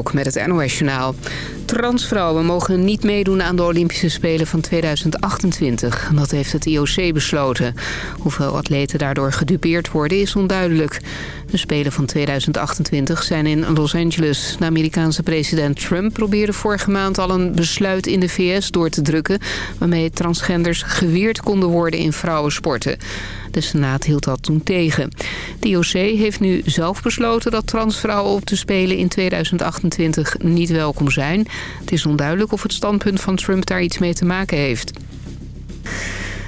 Kok met het NOS-journaal. Transvrouwen mogen niet meedoen aan de Olympische Spelen van 2028. Dat heeft het IOC besloten. Hoeveel atleten daardoor gedupeerd worden is onduidelijk. De Spelen van 2028 zijn in Los Angeles. De Amerikaanse president Trump probeerde vorige maand al een besluit in de VS door te drukken... waarmee transgenders geweerd konden worden in vrouwensporten. De Senaat hield dat toen tegen. De IOC heeft nu zelf besloten dat transvrouwen op de Spelen in 2028 niet welkom zijn. Het is onduidelijk of het standpunt van Trump daar iets mee te maken heeft.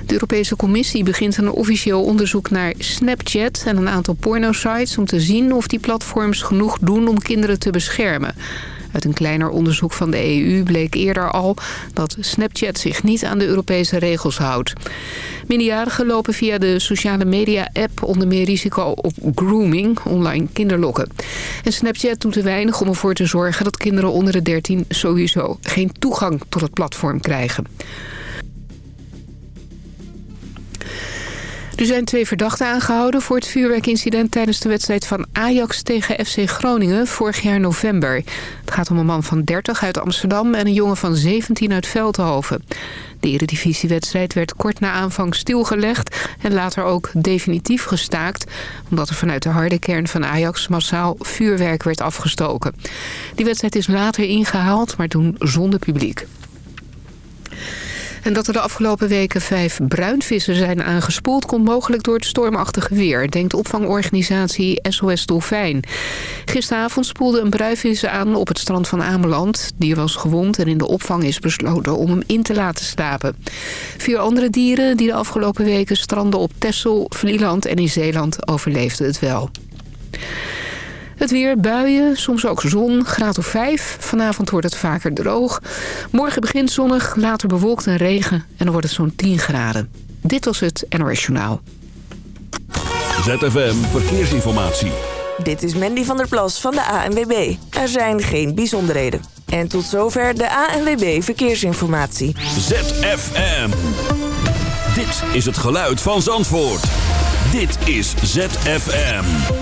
De Europese Commissie begint een officieel onderzoek naar Snapchat en een aantal pornosites... om te zien of die platforms genoeg doen om kinderen te beschermen. Uit een kleiner onderzoek van de EU bleek eerder al dat Snapchat zich niet aan de Europese regels houdt. Minderjarigen lopen via de sociale media-app onder meer risico op grooming, online kinderlokken. En Snapchat doet te weinig om ervoor te zorgen dat kinderen onder de 13 sowieso geen toegang tot het platform krijgen. Er zijn twee verdachten aangehouden voor het vuurwerkincident tijdens de wedstrijd van Ajax tegen FC Groningen vorig jaar november. Het gaat om een man van 30 uit Amsterdam en een jongen van 17 uit Veldhoven. De eredivisiewedstrijd werd kort na aanvang stilgelegd en later ook definitief gestaakt... omdat er vanuit de harde kern van Ajax massaal vuurwerk werd afgestoken. Die wedstrijd is later ingehaald, maar toen zonder publiek. En dat er de afgelopen weken vijf bruinvissen zijn aangespoeld... komt mogelijk door het stormachtige weer, denkt opvangorganisatie SOS Dolfijn. Gisteravond spoelde een bruinvis aan op het strand van Ameland. Die was gewond en in de opvang is besloten om hem in te laten slapen. Vier andere dieren die de afgelopen weken stranden op Texel, Vlieland en in Zeeland overleefden het wel. Het weer, buien, soms ook zon, graad of 5. Vanavond wordt het vaker droog. Morgen begint zonnig, later bewolkt en regen en dan wordt het zo'n 10 graden. Dit was het NOS Journaal. ZFM Verkeersinformatie. Dit is Mandy van der Plas van de ANWB. Er zijn geen bijzonderheden. En tot zover de ANWB Verkeersinformatie. ZFM. Dit is het geluid van Zandvoort. Dit is ZFM.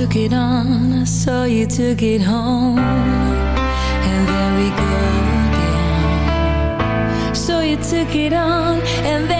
Took it on, so you took it home. And there we go again. So you took it on, and there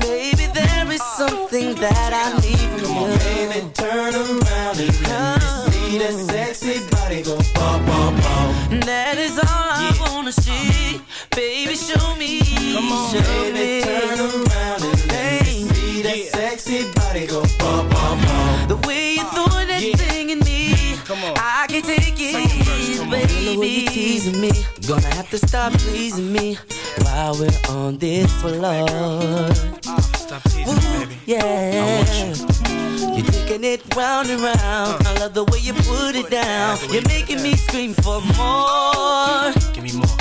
Maybe there is something that I need from you. Baby, turn around and let me see that sexy body go bum, bum, bum. That is all I wanna see. Baby, show me. Come on, show baby, me. turn around and let me see that sexy body go bum, bum, bum. The way you throw that thing in me Come on. I can take it, baby. Will you teasing me? Gonna have to stop pleasing me while we're on this floor. Uh, stop teasing me, baby. Yeah. You. You're taking it round and round. Uh, I love the way you put it down. You're making me scream for more. Give me more.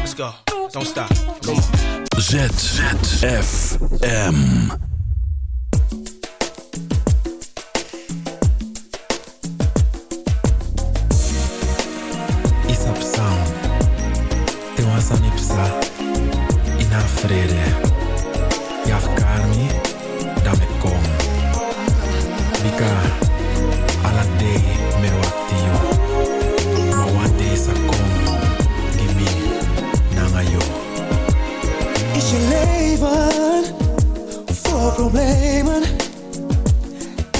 Let's go. Don't stop. Come on. ZZFM. vrede. Yafkarmi, damekom. Bika, aladei mewaktiyo. Mawande sakom, gibi, nangayo. Is je leven voor problemen?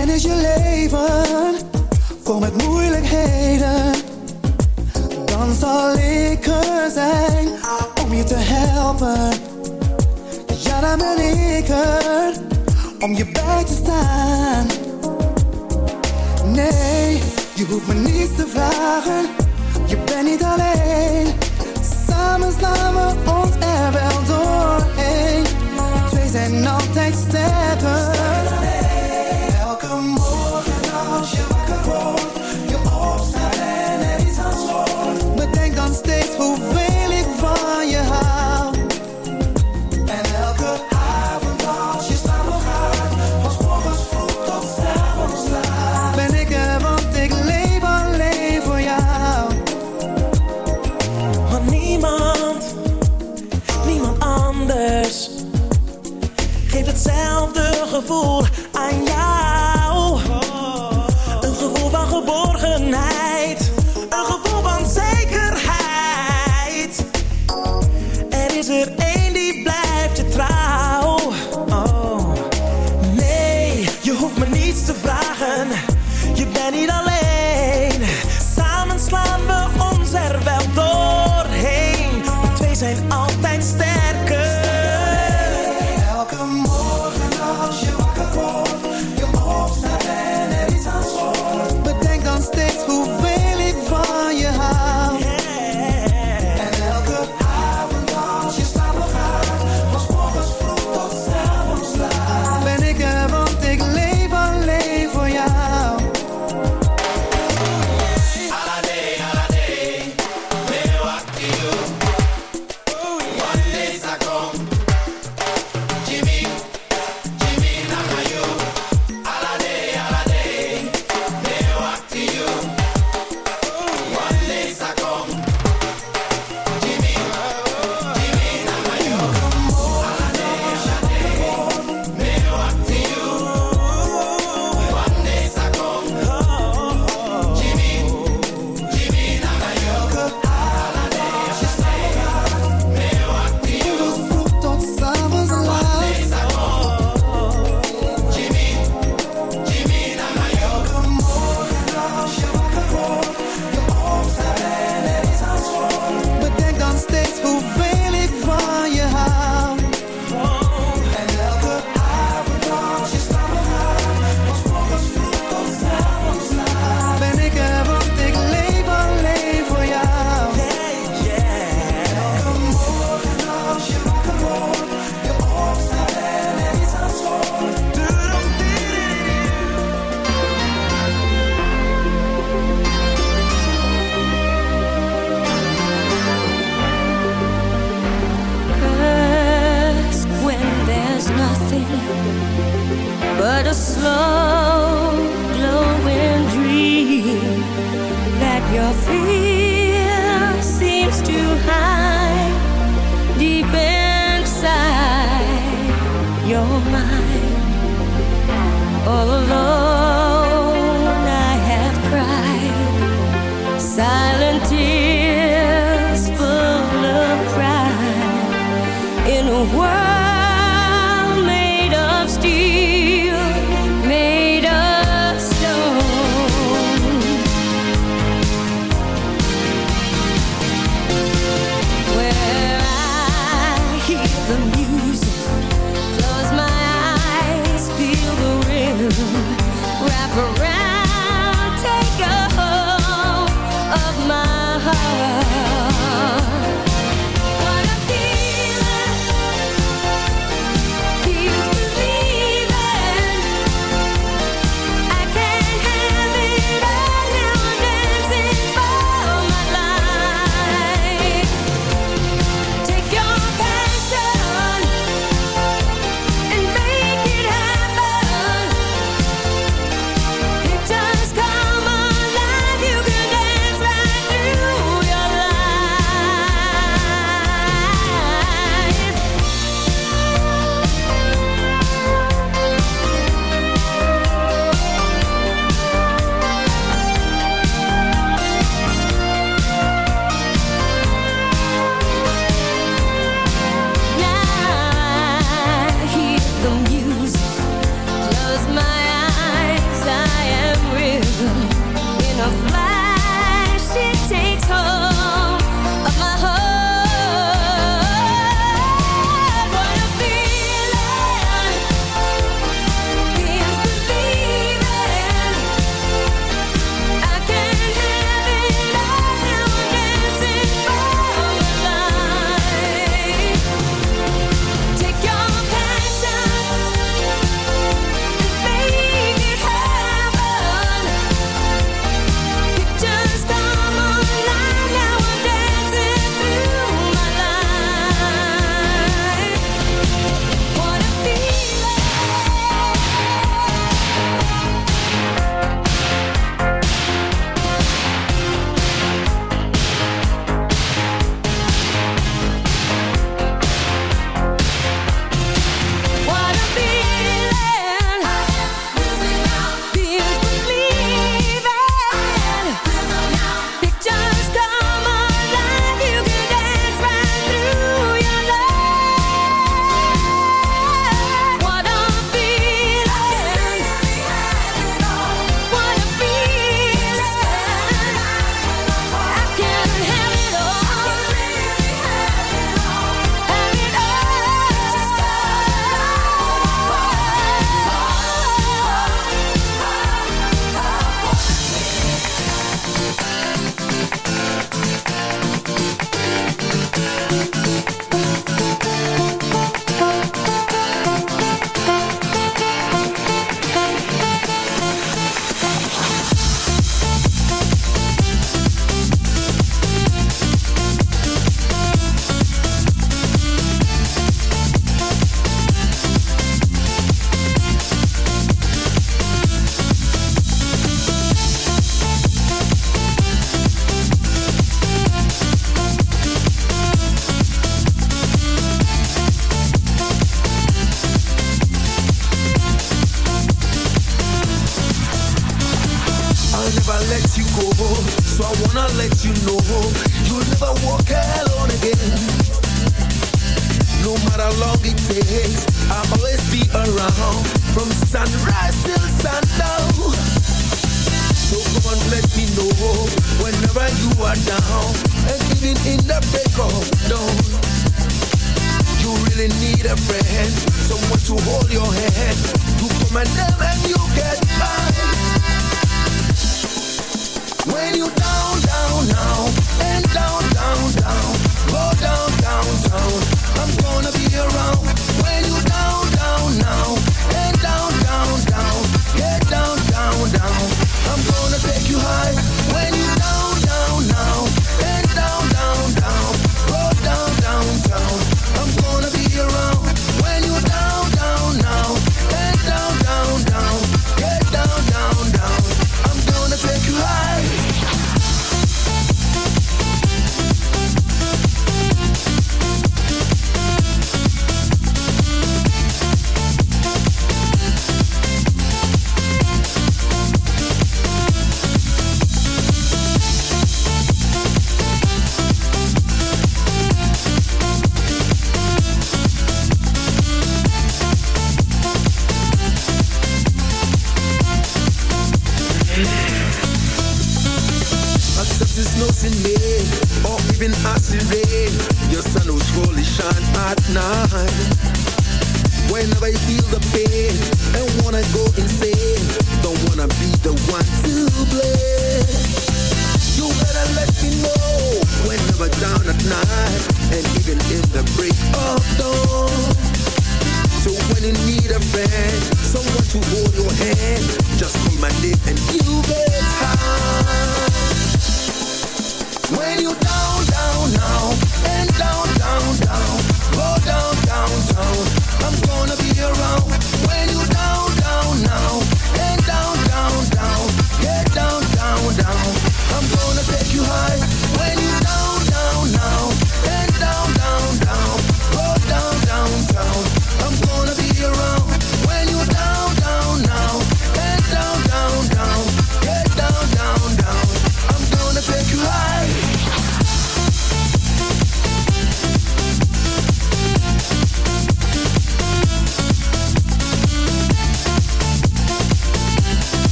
En is je leven voor met moeilijkheden? Dan zal ik er zijn om je te helpen ben ik er om je bij te staan. Nee, je hoeft me niets te vragen, je bent niet alleen. Samen slaan we op. gevoel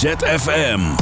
ZFM.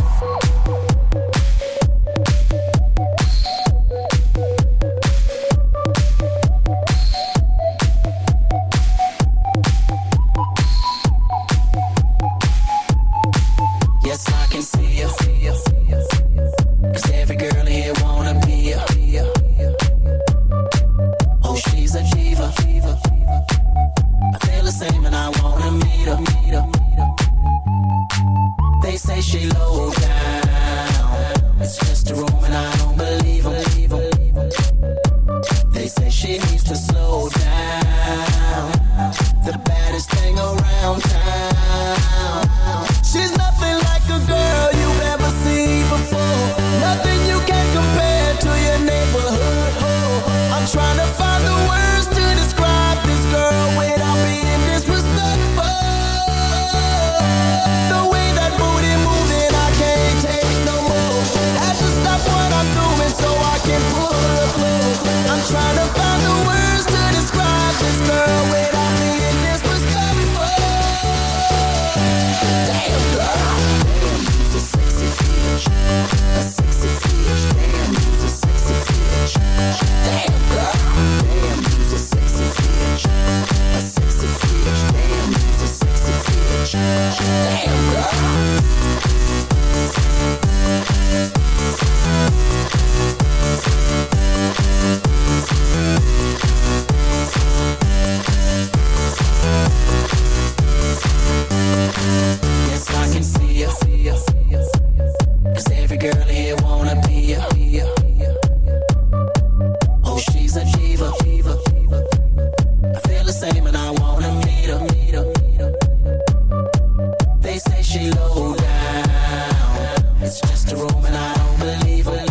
It's just a room I don't believe her.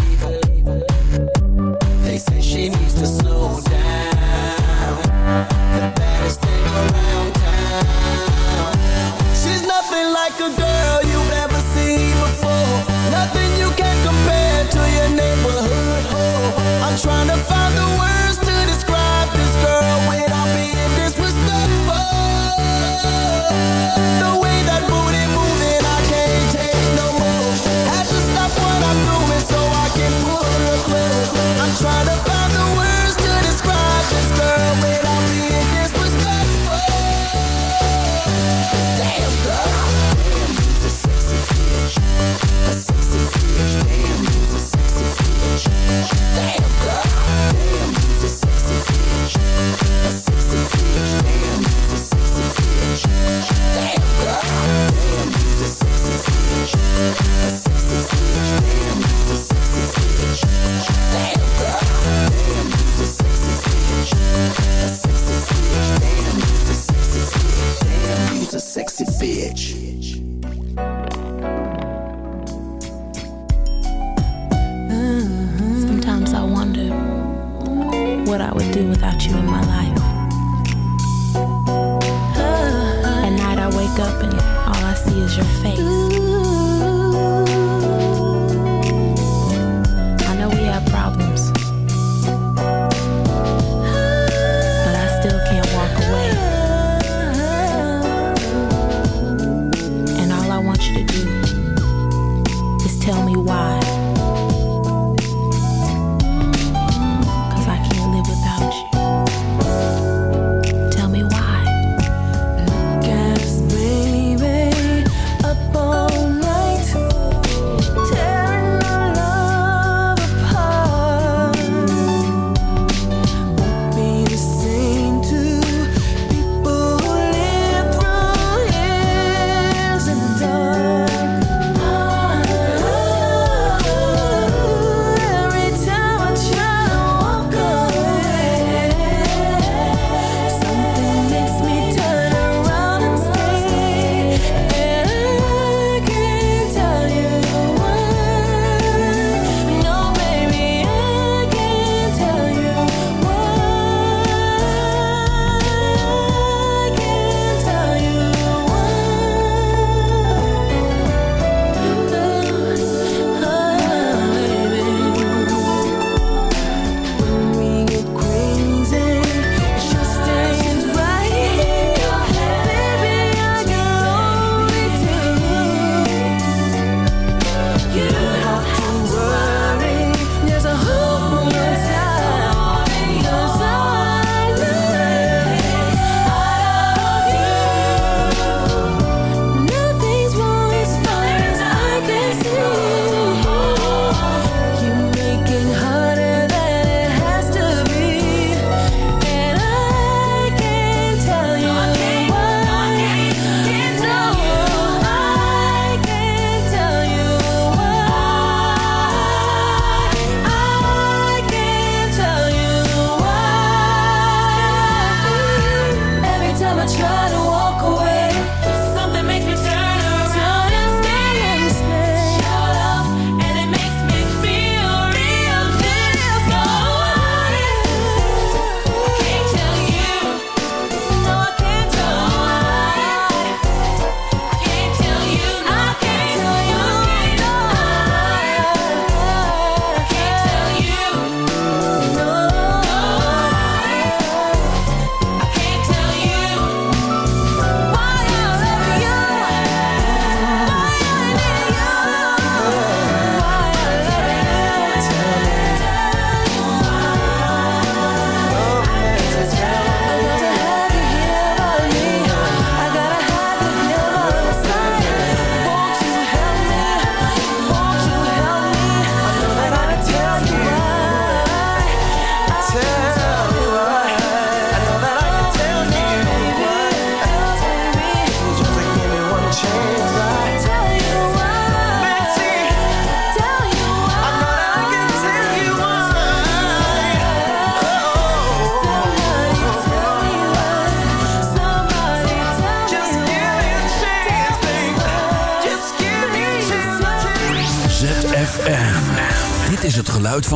They say she needs to slow down. The baddest thing around town. She's nothing like a girl you've ever seen before. Nothing you can compare to your neighborhood. I'm trying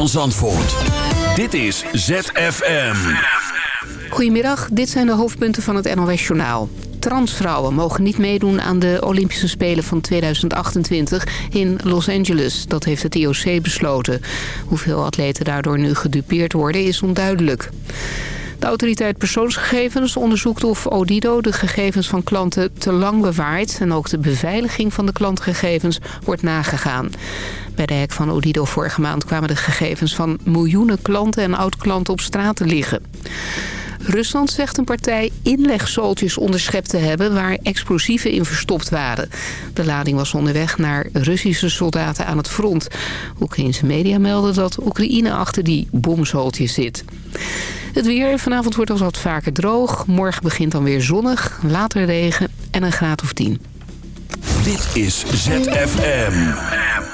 van Zandvoort. Dit is ZFM. Goedemiddag, dit zijn de hoofdpunten van het NOS-journaal. Transvrouwen mogen niet meedoen aan de Olympische Spelen van 2028 in Los Angeles. Dat heeft het IOC besloten. Hoeveel atleten daardoor nu gedupeerd worden is onduidelijk. De autoriteit persoonsgegevens onderzoekt of Odido de gegevens van klanten te lang bewaart... en ook de beveiliging van de klantgegevens wordt nagegaan. Bij de hek van Odido vorige maand kwamen de gegevens van miljoenen klanten en oud-klanten op straat te liggen. Rusland zegt een partij inlegzooltjes onderschept te hebben waar explosieven in verstopt waren. De lading was onderweg naar Russische soldaten aan het front. Oekraïnse media melden dat Oekraïne achter die bomzooltjes zit. Het weer. Vanavond wordt het wat vaker droog. Morgen begint dan weer zonnig, later regen en een graad of 10. Dit is ZFM.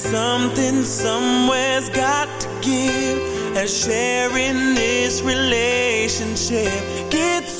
Something somewhere's got to give. As sharing this relationship gets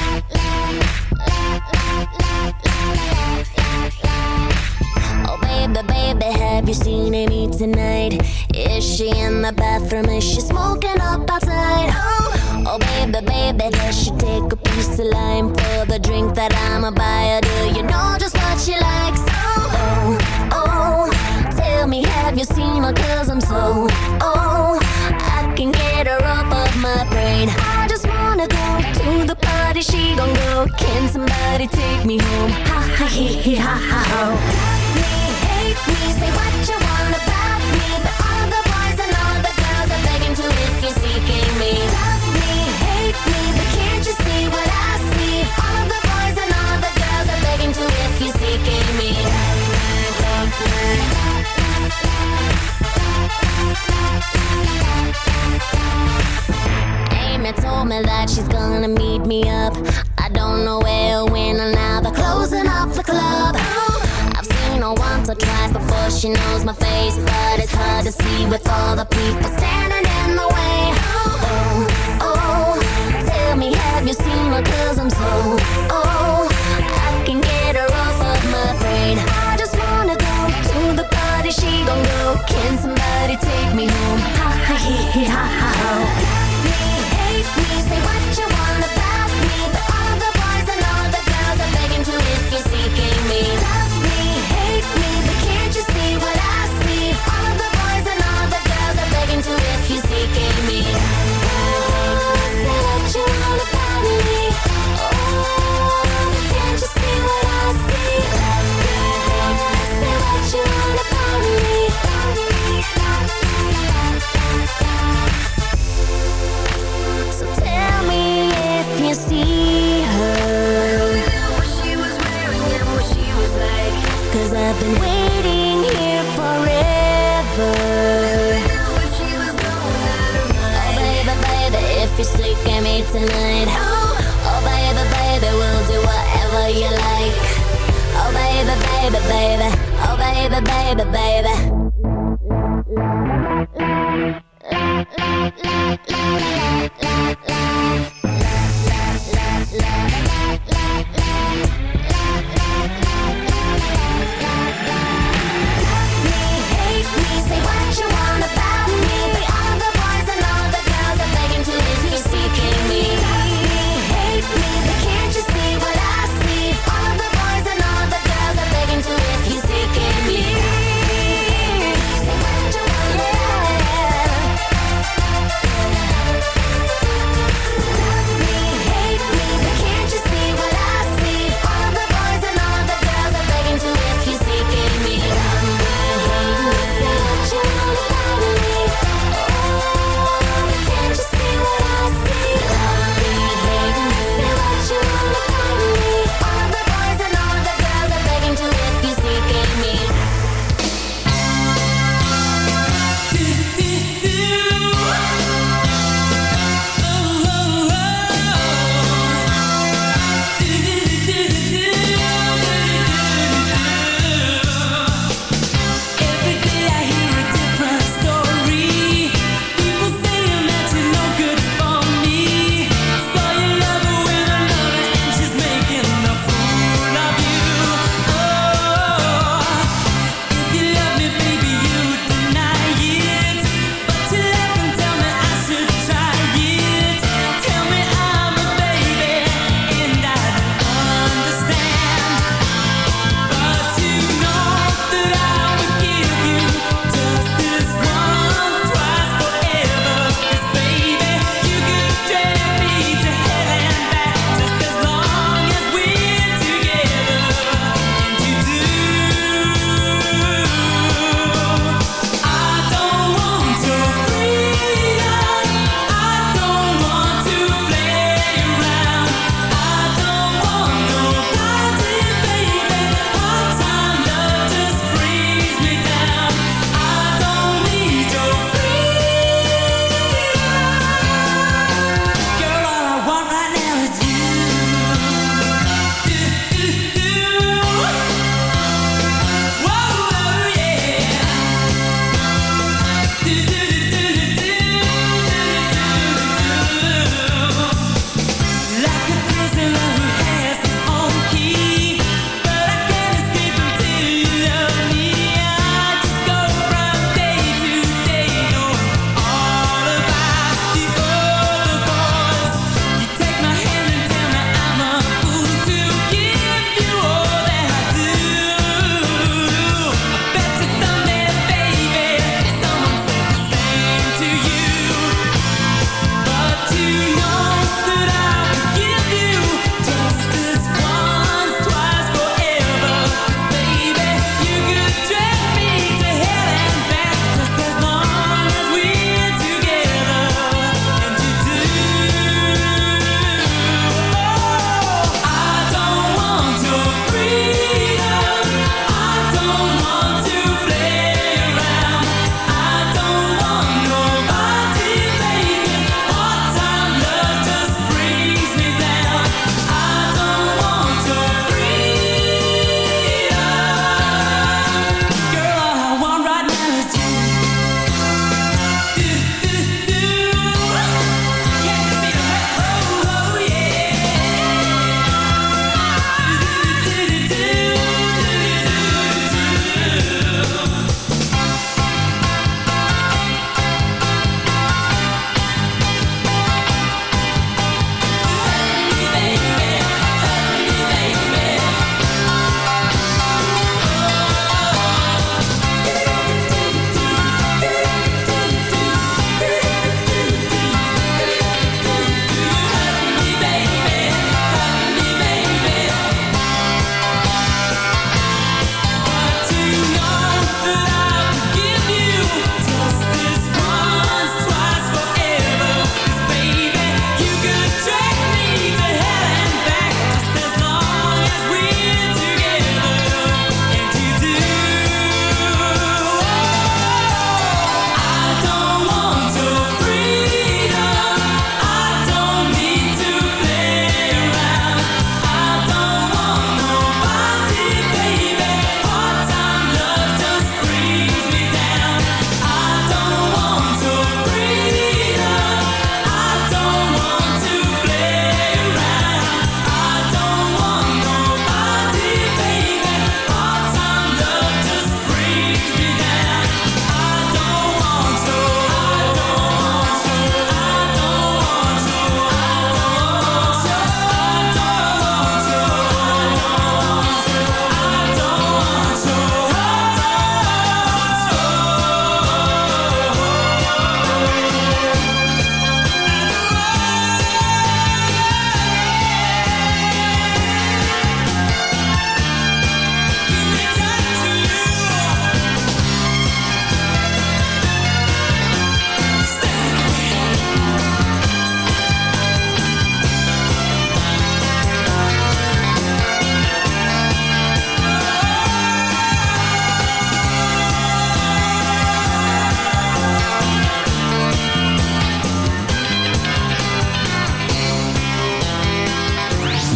baby, baby, have you seen Amy tonight? Is she in the bathroom? Is she smoking up outside? Oh, oh baby, baby, does she take a piece of lime for the drink that I'ma buy her? Do you know just what she likes? Oh, oh, oh, tell me, have you seen her? Cause I'm so, oh, I can get her off of my brain. I just wanna go to the party, she gon' go. Can somebody take me home? Ha ha he he ha ha ho. Told me that she's gonna meet me up. I don't she knows my face, but it's hard to see with all the people standing in the way. Oh, oh, tell me, have you seen her? Cause I'm so, oh, I can get her off of my brain. I just wanna go to the party, she gon' go. Can somebody take me home? Ha ha he he ha ha. Baby, baby.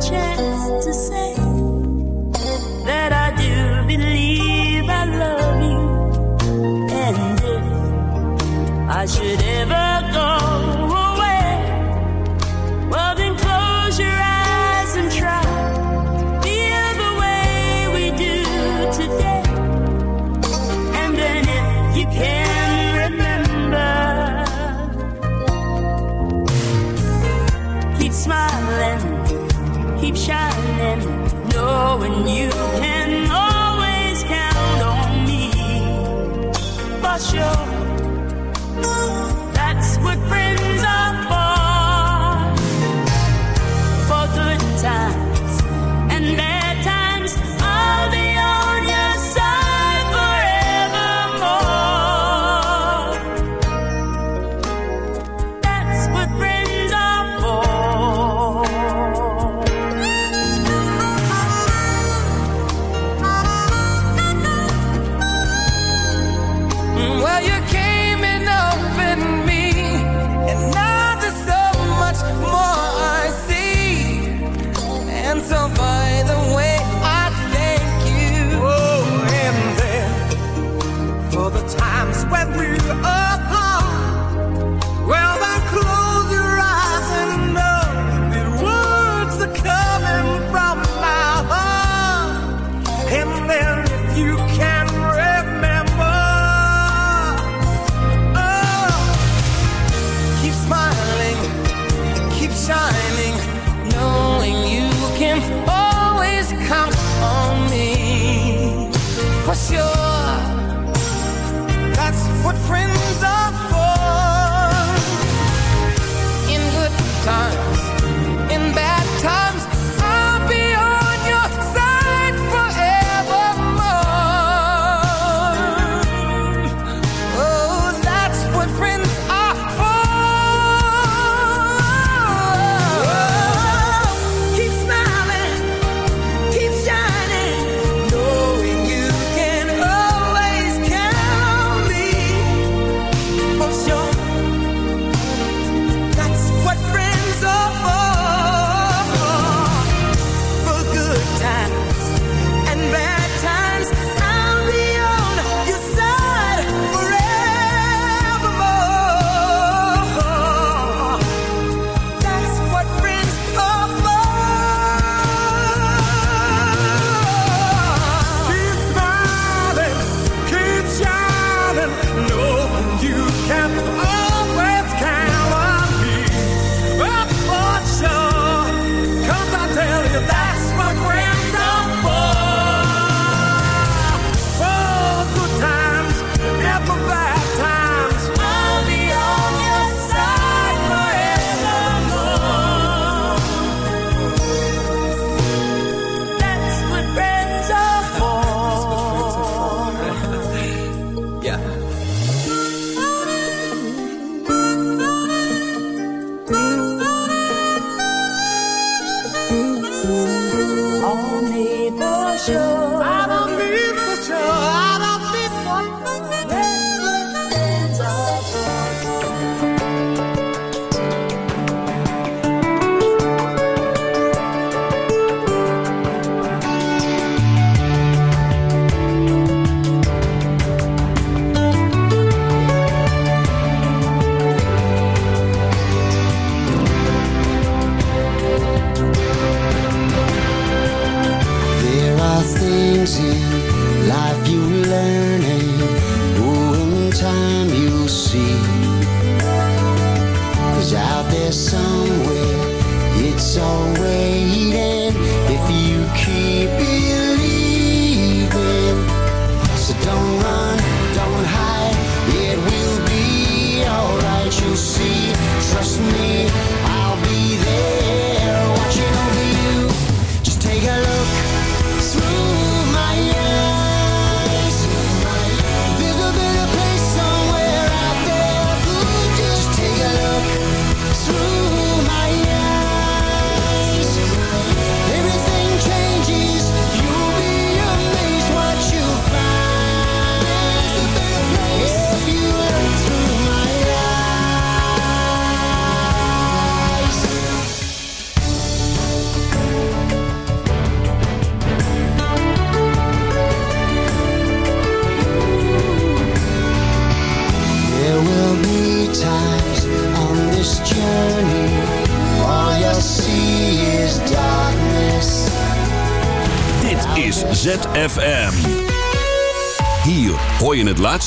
chance.